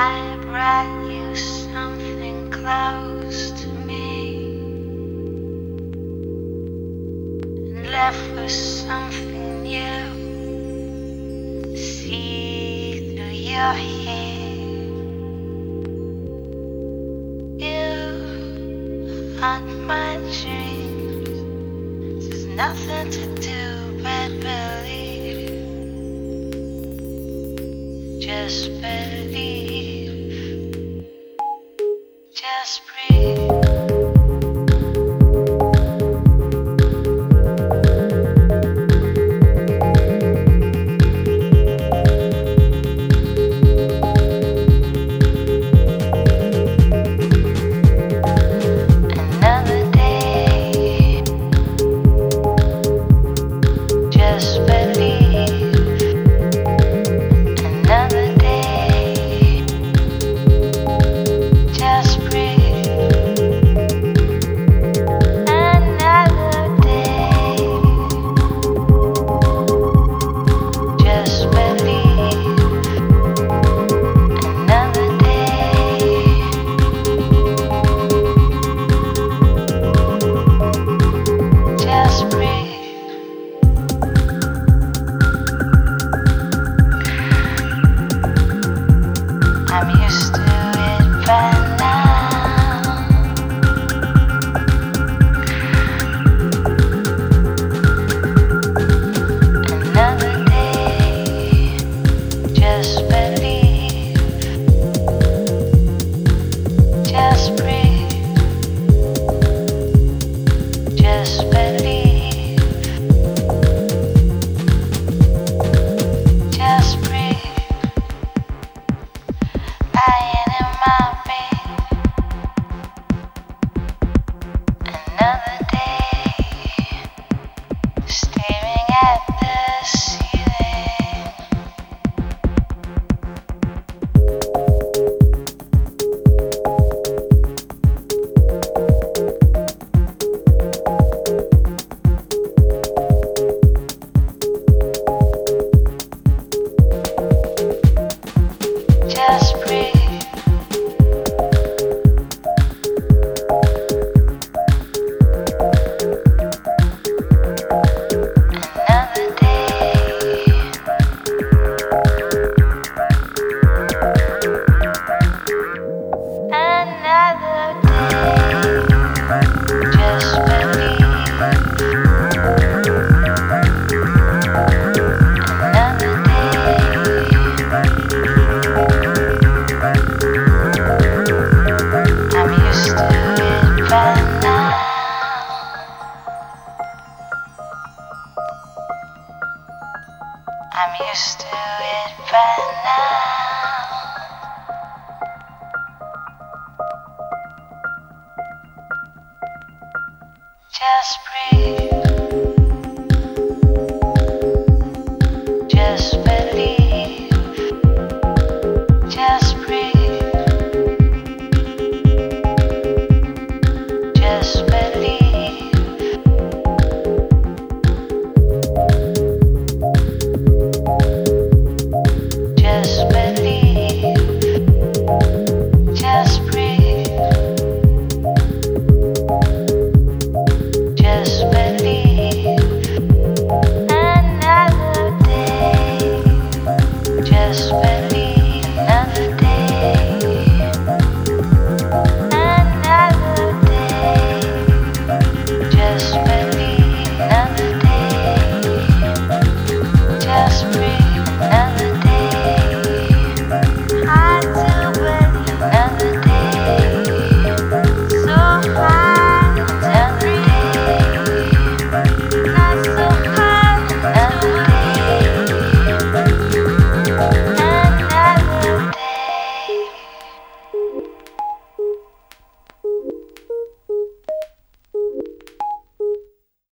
I brought you something close to me and left with something new. See through your hair. You haunt my dreams. There's nothing to do but believe. Just believe. me. melody. I'm used to it by now. Just breathe.